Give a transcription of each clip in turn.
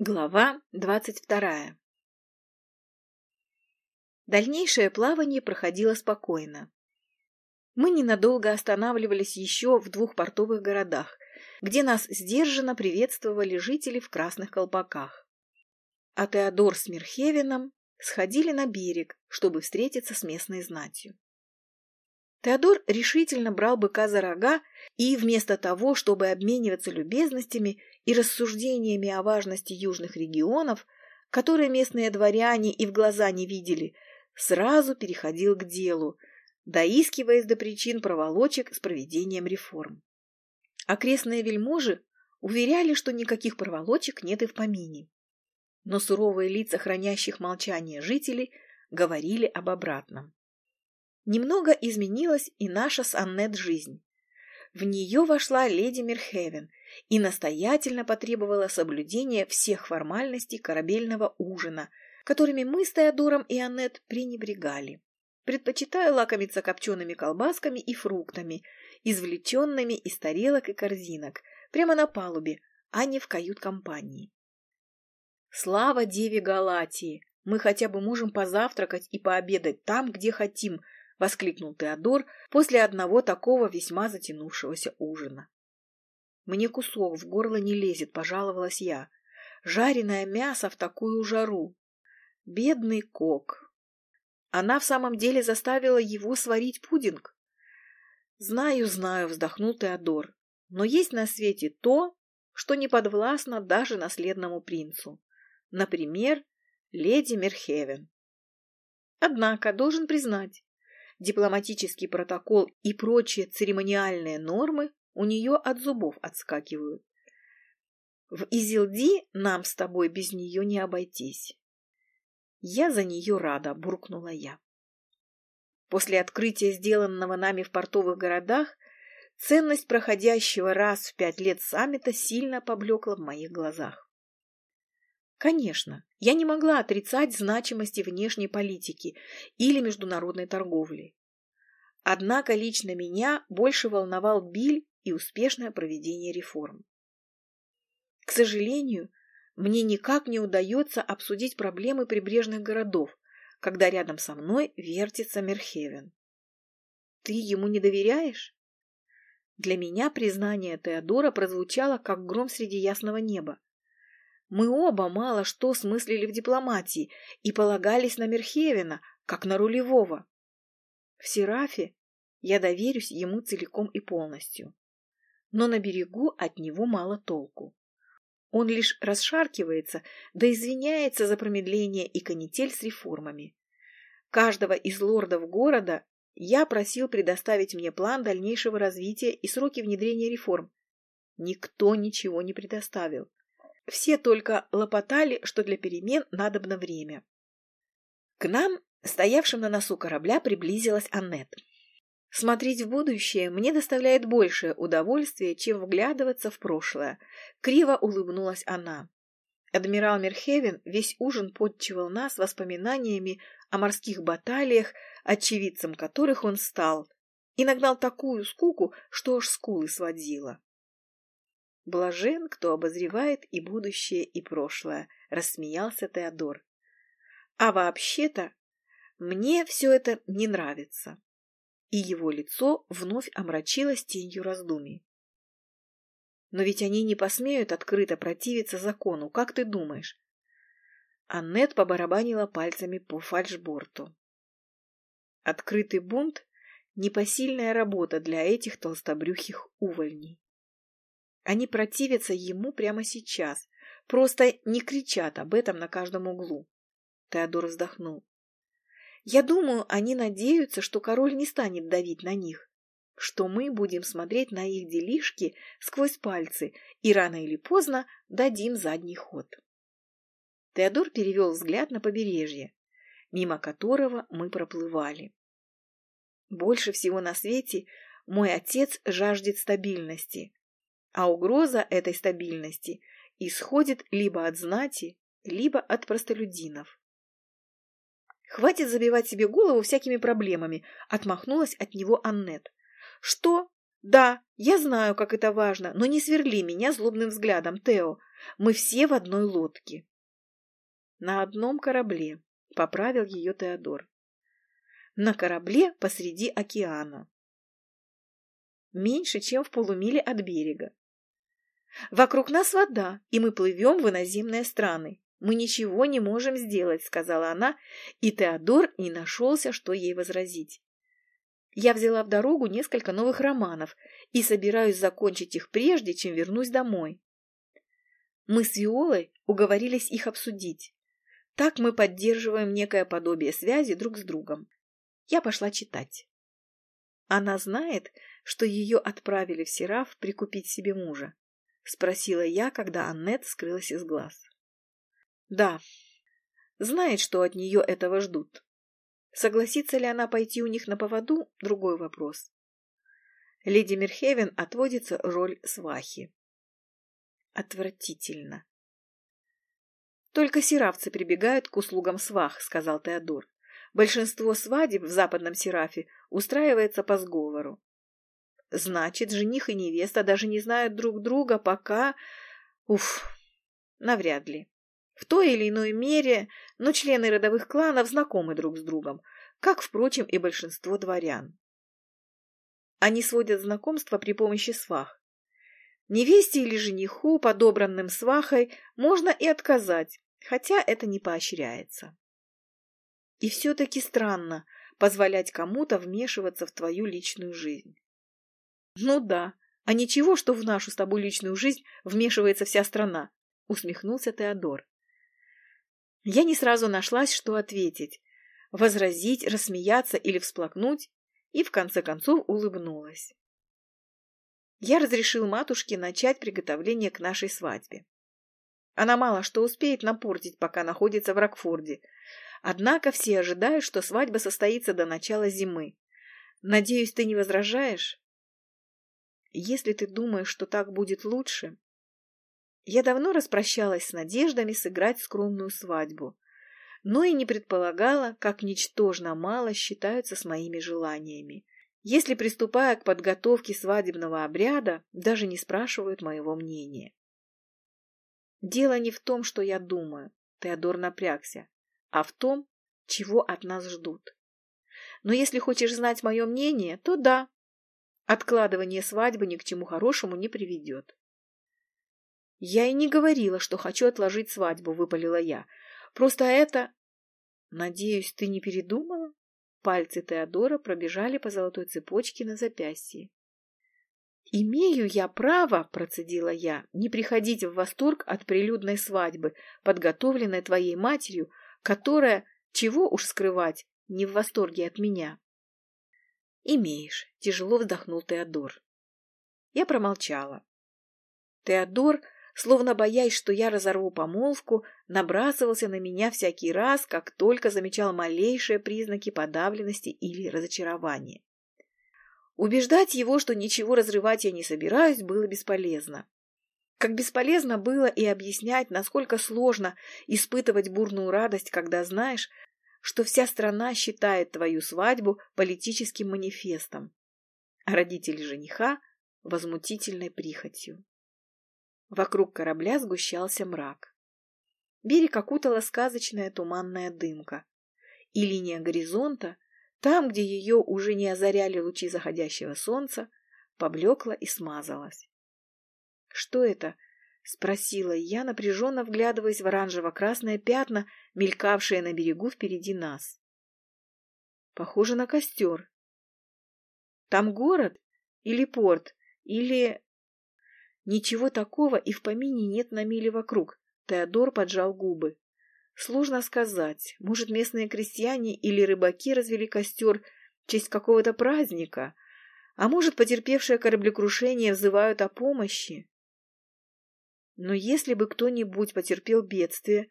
Глава двадцать вторая Дальнейшее плавание проходило спокойно. Мы ненадолго останавливались еще в двух портовых городах, где нас сдержанно приветствовали жители в красных колпаках. А Теодор с Мирхевином сходили на берег, чтобы встретиться с местной знатью. Теодор решительно брал быка за рога и, вместо того, чтобы обмениваться любезностями и рассуждениями о важности южных регионов, которые местные дворяне и в глаза не видели, сразу переходил к делу, доискиваясь до причин проволочек с проведением реформ. Окрестные вельможи уверяли, что никаких проволочек нет и в помине. Но суровые лица хранящих молчание жителей говорили об обратном. Немного изменилась и наша с Аннет жизнь. В нее вошла леди Мерхевен и настоятельно потребовала соблюдения всех формальностей корабельного ужина, которыми мы с Теодором и Аннет пренебрегали, предпочитая лакомиться копчеными колбасками и фруктами, извлеченными из тарелок и корзинок, прямо на палубе, а не в кают-компании. Слава Деве Галатии! Мы хотя бы можем позавтракать и пообедать там, где хотим, — воскликнул Теодор после одного такого весьма затянувшегося ужина. «Мне кусок в горло не лезет», — пожаловалась я. «Жареное мясо в такую жару». Бедный Кок. Она в самом деле заставила его сварить пудинг. «Знаю, знаю», — вздохнул Теодор. «Но есть на свете то, что не подвластно даже наследному принцу. Например, леди Мерхевен. Однако, должен признать, дипломатический протокол и прочие церемониальные нормы у нее от зубов отскакивают. В Изилди нам с тобой без нее не обойтись. Я за нее рада, буркнула я. После открытия, сделанного нами в портовых городах, ценность проходящего раз в пять лет саммита сильно поблекла в моих глазах. Конечно, я не могла отрицать значимости внешней политики или международной торговли. Однако лично меня больше волновал Биль и успешное проведение реформ. К сожалению, мне никак не удается обсудить проблемы прибрежных городов, когда рядом со мной вертится Мерхевен. Ты ему не доверяешь? Для меня признание Теодора прозвучало, как гром среди ясного неба. Мы оба мало что смыслили в дипломатии и полагались на Мерхевина, как на рулевого. В Серафе я доверюсь ему целиком и полностью. Но на берегу от него мало толку. Он лишь расшаркивается, да извиняется за промедление и канитель с реформами. Каждого из лордов города я просил предоставить мне план дальнейшего развития и сроки внедрения реформ. Никто ничего не предоставил. Все только лопотали, что для перемен надобно время. К нам, стоявшим на носу корабля, приблизилась Аннет. Смотреть в будущее мне доставляет большее удовольствие, чем вглядываться в прошлое. Криво улыбнулась она. Адмирал Мерхевен весь ужин подчивал нас воспоминаниями о морских баталиях, очевидцем которых он стал, и нагнал такую скуку, что аж скулы сводила. Блажен, кто обозревает и будущее, и прошлое, рассмеялся Теодор. А вообще-то мне все это не нравится. И его лицо вновь омрачилось тенью раздумий. Но ведь они не посмеют открыто противиться закону, как ты думаешь? Аннет побарабанила пальцами по фальшборту. Открытый бунт — непосильная работа для этих толстобрюхих увольней. Они противятся ему прямо сейчас, просто не кричат об этом на каждом углу. Теодор вздохнул. Я думаю, они надеются, что король не станет давить на них, что мы будем смотреть на их делишки сквозь пальцы и рано или поздно дадим задний ход. Теодор перевел взгляд на побережье, мимо которого мы проплывали. Больше всего на свете мой отец жаждет стабильности, а угроза этой стабильности исходит либо от знати, либо от простолюдинов. «Хватит забивать себе голову всякими проблемами», — отмахнулась от него Аннет. «Что? Да, я знаю, как это важно, но не сверли меня злобным взглядом, Тео. Мы все в одной лодке. На одном корабле, поправил ее Теодор. На корабле посреди океана. Меньше, чем в полумиле от берега. Вокруг нас вода, и мы плывем в иноземные страны. Мы ничего не можем сделать, сказала она, и Теодор не нашелся, что ей возразить. Я взяла в дорогу несколько новых романов и собираюсь закончить их прежде, чем вернусь домой. Мы с Виолой уговорились их обсудить. Так мы поддерживаем некое подобие связи друг с другом. Я пошла читать. Она знает, что ее отправили в Сераф прикупить себе мужа? Спросила я, когда Аннет скрылась из глаз. Да, знает, что от нее этого ждут. Согласится ли она пойти у них на поводу – другой вопрос. Леди Мерхевен отводится роль свахи. Отвратительно. Только сиравцы прибегают к услугам свах, сказал Теодор. Большинство свадеб в западном Серафе устраивается по сговору. Значит, жених и невеста даже не знают друг друга, пока... Уф, навряд ли. В той или иной мере, но члены родовых кланов знакомы друг с другом, как, впрочем, и большинство дворян. Они сводят знакомства при помощи свах. Невесте или жениху, подобранным свахой, можно и отказать, хотя это не поощряется. И все-таки странно позволять кому-то вмешиваться в твою личную жизнь. Ну да, а ничего, что в нашу с тобой личную жизнь вмешивается вся страна, усмехнулся Теодор. Я не сразу нашлась, что ответить. Возразить, рассмеяться или всплакнуть, и в конце концов улыбнулась. Я разрешил матушке начать приготовление к нашей свадьбе. Она мало что успеет напортить, пока находится в Рокфорде. Однако все ожидают, что свадьба состоится до начала зимы. Надеюсь, ты не возражаешь? Если ты думаешь, что так будет лучше, я давно распрощалась с надеждами сыграть скромную свадьбу, но и не предполагала, как ничтожно мало считаются с моими желаниями. Если, приступая к подготовке свадебного обряда, даже не спрашивают моего мнения. Дело не в том, что я думаю, Теодор напрягся, а в том, чего от нас ждут. Но если хочешь знать мое мнение, то да, откладывание свадьбы ни к чему хорошему не приведет. Я и не говорила, что хочу отложить свадьбу, выпалила я. Просто это... Надеюсь, ты не передумала? Пальцы Теодора пробежали по золотой цепочке на запястье. «Имею я право, — процедила я, — не приходить в восторг от прилюдной свадьбы, подготовленной твоей матерью, которая, чего уж скрывать, не в восторге от меня». «Имеешь», — тяжело вздохнул Теодор. Я промолчала. Теодор словно боясь, что я разорву помолвку, набрасывался на меня всякий раз, как только замечал малейшие признаки подавленности или разочарования. Убеждать его, что ничего разрывать я не собираюсь, было бесполезно. Как бесполезно было и объяснять, насколько сложно испытывать бурную радость, когда знаешь, что вся страна считает твою свадьбу политическим манифестом, а родители жениха – возмутительной прихотью. Вокруг корабля сгущался мрак. Берег окутала сказочная туманная дымка. И линия горизонта, там, где ее уже не озаряли лучи заходящего солнца, поблекла и смазалась. «Что это?» — спросила я, напряженно вглядываясь в оранжево-красное пятна, мелькавшее на берегу впереди нас. «Похоже на костер. Там город или порт, или Ничего такого и в помине нет на миле вокруг. Теодор поджал губы. Сложно сказать. Может, местные крестьяне или рыбаки развели костер в честь какого-то праздника? А может, потерпевшие кораблекрушение взывают о помощи? Но если бы кто-нибудь потерпел бедствие,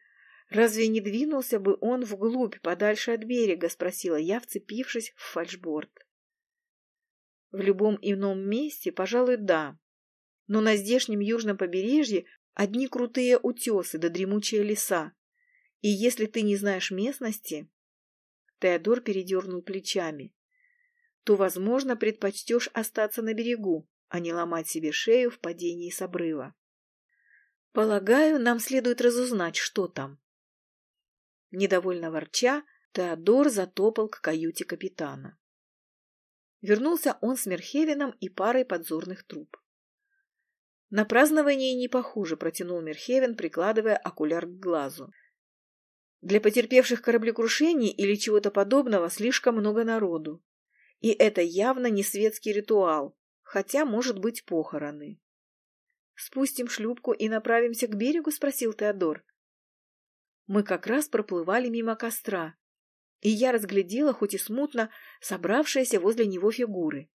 разве не двинулся бы он вглубь, подальше от берега? Спросила я, вцепившись в фальшборд. В любом ином месте, пожалуй, да но на здешнем южном побережье одни крутые утесы да дремучие леса. И если ты не знаешь местности... Теодор передернул плечами. то, возможно, предпочтешь остаться на берегу, а не ломать себе шею в падении с обрыва. Полагаю, нам следует разузнать, что там. Недовольно ворча, Теодор затопал к каюте капитана. Вернулся он с Мерхевином и парой подзорных труб. На празднование не похуже, протянул Мерхевен, прикладывая окуляр к глазу. Для потерпевших кораблекрушений или чего-то подобного слишком много народу. И это явно не светский ритуал, хотя, может быть, похороны. «Спустим шлюпку и направимся к берегу?» — спросил Теодор. Мы как раз проплывали мимо костра, и я разглядела, хоть и смутно, собравшиеся возле него фигуры.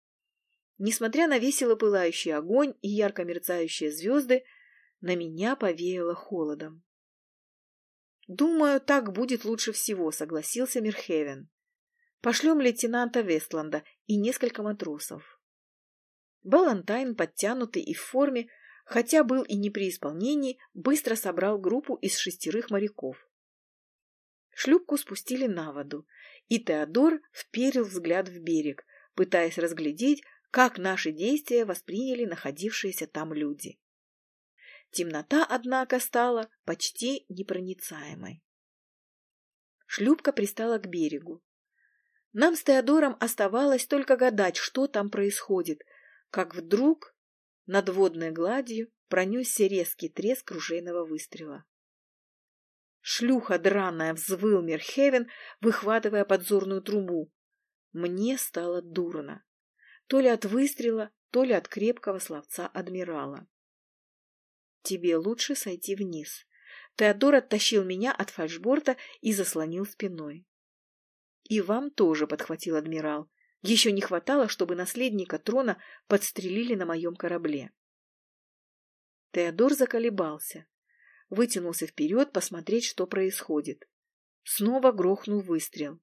Несмотря на весело пылающий огонь и ярко мерцающие звезды, на меня повеяло холодом. «Думаю, так будет лучше всего», — согласился Мирхевен. «Пошлем лейтенанта Вестланда и несколько матросов». Балантайн, подтянутый и в форме, хотя был и не при исполнении, быстро собрал группу из шестерых моряков. Шлюпку спустили на воду, и Теодор вперил взгляд в берег, пытаясь разглядеть, как наши действия восприняли находившиеся там люди. Темнота, однако, стала почти непроницаемой. Шлюпка пристала к берегу. Нам с Теодором оставалось только гадать, что там происходит, как вдруг над водной гладью пронесся резкий треск ружейного выстрела. Шлюха драная взвыл Мерхевен, выхватывая подзорную трубу. Мне стало дурно. То ли от выстрела, то ли от крепкого словца адмирала. Тебе лучше сойти вниз. Теодор оттащил меня от фальшборта и заслонил спиной. И вам тоже, подхватил адмирал. Еще не хватало, чтобы наследника трона подстрелили на моем корабле. Теодор заколебался. Вытянулся вперед посмотреть, что происходит. Снова грохнул выстрел.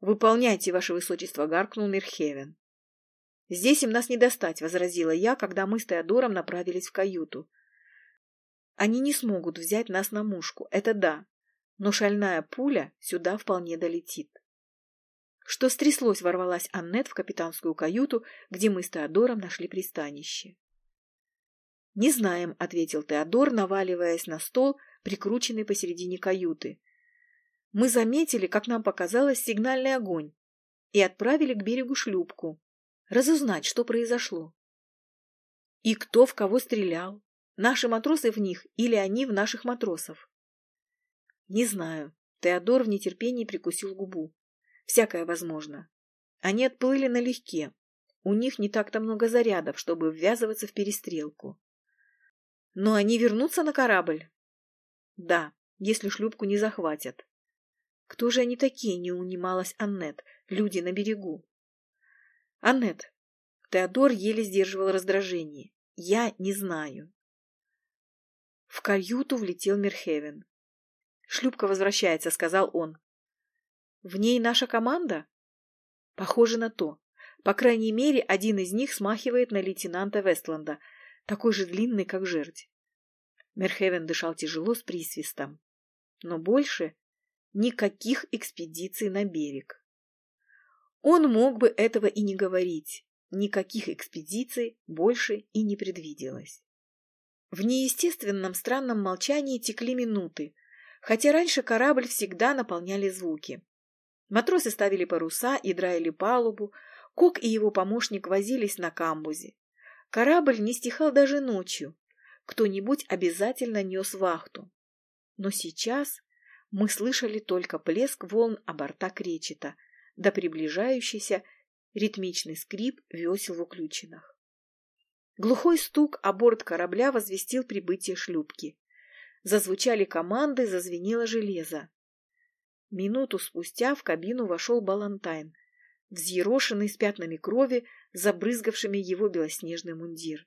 «Выполняйте, ваше высочество!» — гаркнул Мирхевен. «Здесь им нас не достать», — возразила я, когда мы с Теодором направились в каюту. «Они не смогут взять нас на мушку, это да, но шальная пуля сюда вполне долетит». Что стряслось, ворвалась Аннет в капитанскую каюту, где мы с Теодором нашли пристанище. «Не знаем», — ответил Теодор, наваливаясь на стол, прикрученный посередине каюты. «Мы заметили, как нам показалось, сигнальный огонь и отправили к берегу шлюпку. Разузнать, что произошло. И кто в кого стрелял. Наши матросы в них или они в наших матросов?» «Не знаю». Теодор в нетерпении прикусил губу. Всякое возможно. Они отплыли налегке. У них не так-то много зарядов, чтобы ввязываться в перестрелку. Но они вернутся на корабль? Да, если шлюпку не захватят. Кто же они такие, не унималась Аннет, люди на берегу? Аннет, Теодор еле сдерживал раздражение. Я не знаю. В каюту влетел Мерхевен. «Шлюпка возвращается», — сказал он. В ней наша команда? Похоже на то. По крайней мере, один из них смахивает на лейтенанта Вестланда, такой же длинный, как жердь. Мерхевен дышал тяжело с присвистом. Но больше никаких экспедиций на берег. Он мог бы этого и не говорить. Никаких экспедиций больше и не предвиделось. В неестественном странном молчании текли минуты, хотя раньше корабль всегда наполняли звуки. Матросы ставили паруса и драили палубу, Кок и его помощник возились на камбузе. Корабль не стихал даже ночью. Кто-нибудь обязательно нес вахту. Но сейчас мы слышали только плеск волн о борта кречета, да приближающийся ритмичный скрип весел в уключенных. Глухой стук о борт корабля возвестил прибытие шлюпки. Зазвучали команды, зазвенело железо. Минуту спустя в кабину вошел Балантайн, взъерошенный с пятнами крови, забрызгавшими его белоснежный мундир.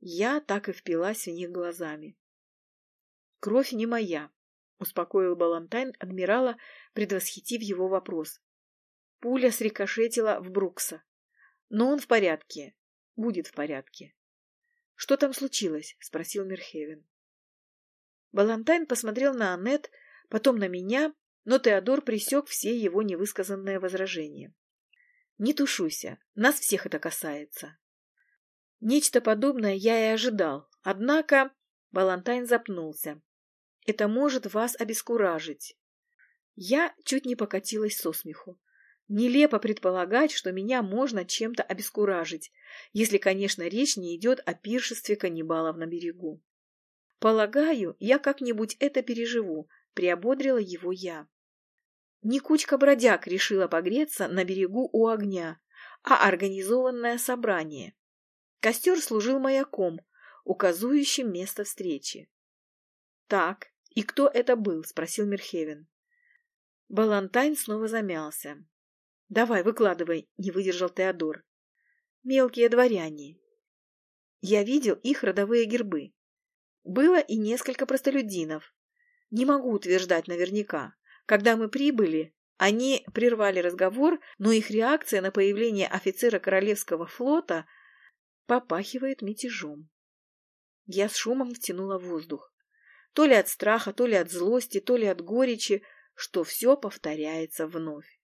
Я так и впилась в них глазами. «Кровь не моя», — успокоил Балантайн адмирала, предвосхитив его вопрос. Пуля срикошетила в Брукса. Но он в порядке. Будет в порядке. «Что там случилось?» — спросил Мерхевен. Балантайн посмотрел на Аннет, потом на меня но Теодор пресек все его невысказанные возражения. Не тушуйся, нас всех это касается. Нечто подобное я и ожидал, однако Балантайн запнулся. Это может вас обескуражить. Я чуть не покатилась со смеху. Нелепо предполагать, что меня можно чем-то обескуражить, если, конечно, речь не идет о пиршестве каннибалов на берегу. Полагаю, я как-нибудь это переживу, приободрила его я. Не кучка бродяг решила погреться на берегу у огня, а организованное собрание. Костер служил маяком, указующим место встречи. «Так, и кто это был?» — спросил Мерхевен. Балантайн снова замялся. «Давай, выкладывай», — не выдержал Теодор. «Мелкие дворяне. Я видел их родовые гербы. Было и несколько простолюдинов. Не могу утверждать наверняка. Когда мы прибыли, они прервали разговор, но их реакция на появление офицера Королевского флота попахивает мятежом. Я с шумом втянула воздух. То ли от страха, то ли от злости, то ли от горечи, что все повторяется вновь.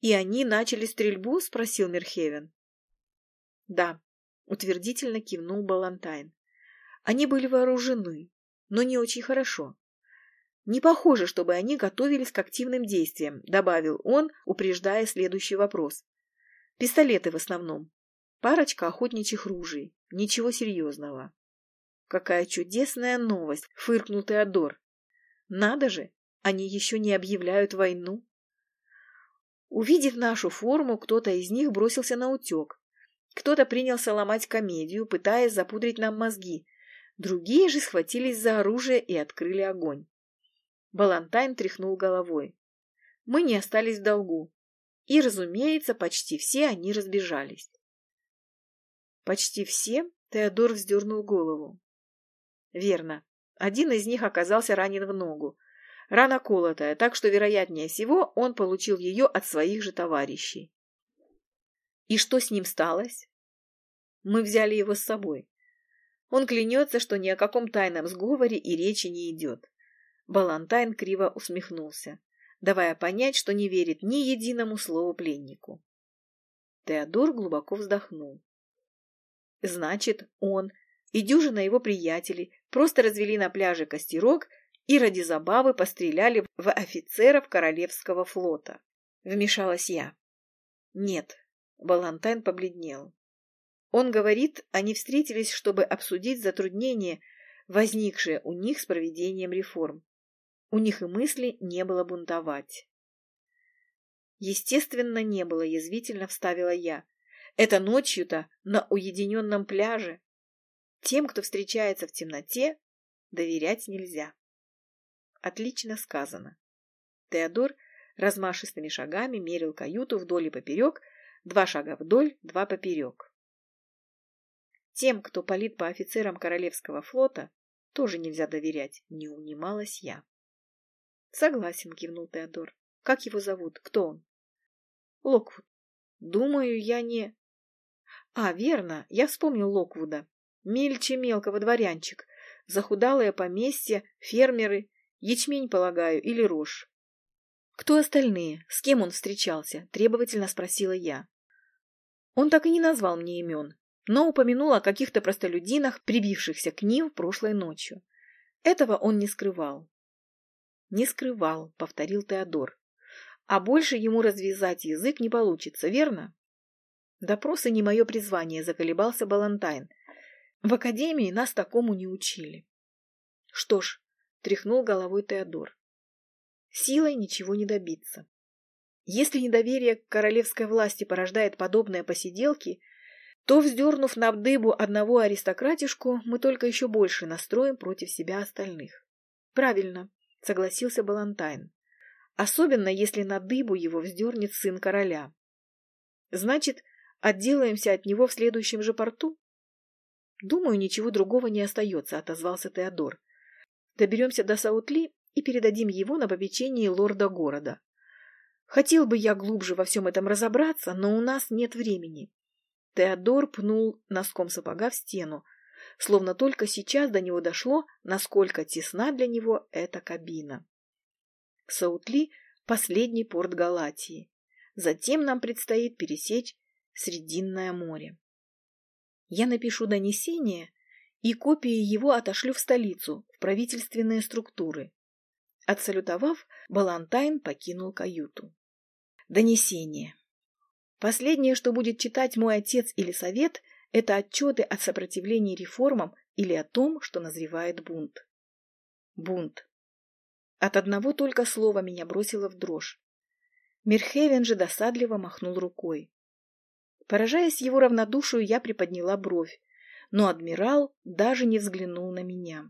«И они начали стрельбу?» — спросил Мерхевен. «Да», — утвердительно кивнул Балантайн. «Они были вооружены, но не очень хорошо. Не похоже, чтобы они готовились к активным действиям», — добавил он, упреждая следующий вопрос. «Пистолеты в основном. Парочка охотничьих ружей. Ничего серьезного». «Какая чудесная новость!» — фыркнул Теодор. «Надо же! Они еще не объявляют войну!» Увидев нашу форму, кто-то из них бросился на утек. Кто-то принялся ломать комедию, пытаясь запудрить нам мозги. Другие же схватились за оружие и открыли огонь. Балантайн тряхнул головой. Мы не остались в долгу. И, разумеется, почти все они разбежались. Почти все Теодор вздернул голову. Верно. Один из них оказался ранен в ногу. Рана колотая, так что, вероятнее всего, он получил ее от своих же товарищей. И что с ним сталось? Мы взяли его с собой. Он клянется, что ни о каком тайном сговоре и речи не идет. Балантайн криво усмехнулся, давая понять, что не верит ни единому слову пленнику. Теодор глубоко вздохнул. Значит, он и дюжина его приятелей просто развели на пляже костерок и ради забавы постреляли в офицеров Королевского флота. Вмешалась я. Нет, Балантайн побледнел. Он говорит, они встретились, чтобы обсудить затруднения, возникшие у них с проведением реформ. У них и мысли не было бунтовать. Естественно, не было, язвительно вставила я. Это ночью-то на уединенном пляже. Тем, кто встречается в темноте, доверять нельзя. Отлично сказано. Теодор размашистыми шагами мерил каюту вдоль и поперек, два шага вдоль, два поперек. Тем, кто палит по офицерам Королевского флота, тоже нельзя доверять, не унималась я. Согласен, кивнул Теодор. Как его зовут? Кто он? Локвуд. Думаю, я не... А, верно, я вспомнил Локвуда. Мельче мелкого дворянчик. Захудалое поместье, фермеры Ячмень, полагаю, или рожь. Кто остальные? С кем он встречался? Требовательно спросила я. Он так и не назвал мне имен, но упомянул о каких-то простолюдинах, прибившихся к ним прошлой ночью. Этого он не скрывал. Не скрывал, повторил Теодор. А больше ему развязать язык не получится, верно? Допросы не мое призвание, заколебался Балантайн. В академии нас такому не учили. Что ж, тряхнул головой Теодор. Силой ничего не добиться. Если недоверие к королевской власти порождает подобные посиделки, то, вздернув на дыбу одного аристократишку, мы только еще больше настроим против себя остальных. Правильно, согласился Балантайн. Особенно, если на дыбу его вздернет сын короля. Значит, отделаемся от него в следующем же порту? Думаю, ничего другого не остается, отозвался Теодор. Доберемся до Саутли и передадим его на попечение лорда города. Хотел бы я глубже во всем этом разобраться, но у нас нет времени. Теодор пнул носком сапога в стену, словно только сейчас до него дошло, насколько тесна для него эта кабина. Саутли – последний порт Галатии. Затем нам предстоит пересечь Срединное море. Я напишу донесение и копии его отошлю в столицу, в правительственные структуры. Отсалютовав, Балантайн покинул каюту. Донесение. Последнее, что будет читать мой отец или совет, это отчеты о сопротивлении реформам или о том, что назревает бунт. Бунт. От одного только слова меня бросило в дрожь. Мирхевен же досадливо махнул рукой. Поражаясь его равнодушию, я приподняла бровь, но адмирал даже не взглянул на меня.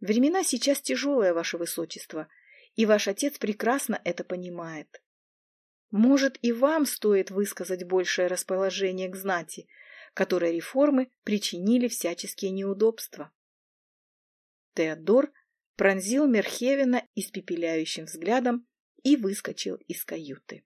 Времена сейчас тяжелые, ваше высочество, и ваш отец прекрасно это понимает. Может, и вам стоит высказать большее расположение к знати, которой реформы причинили всяческие неудобства. Теодор пронзил Мерхевина испепеляющим взглядом и выскочил из каюты.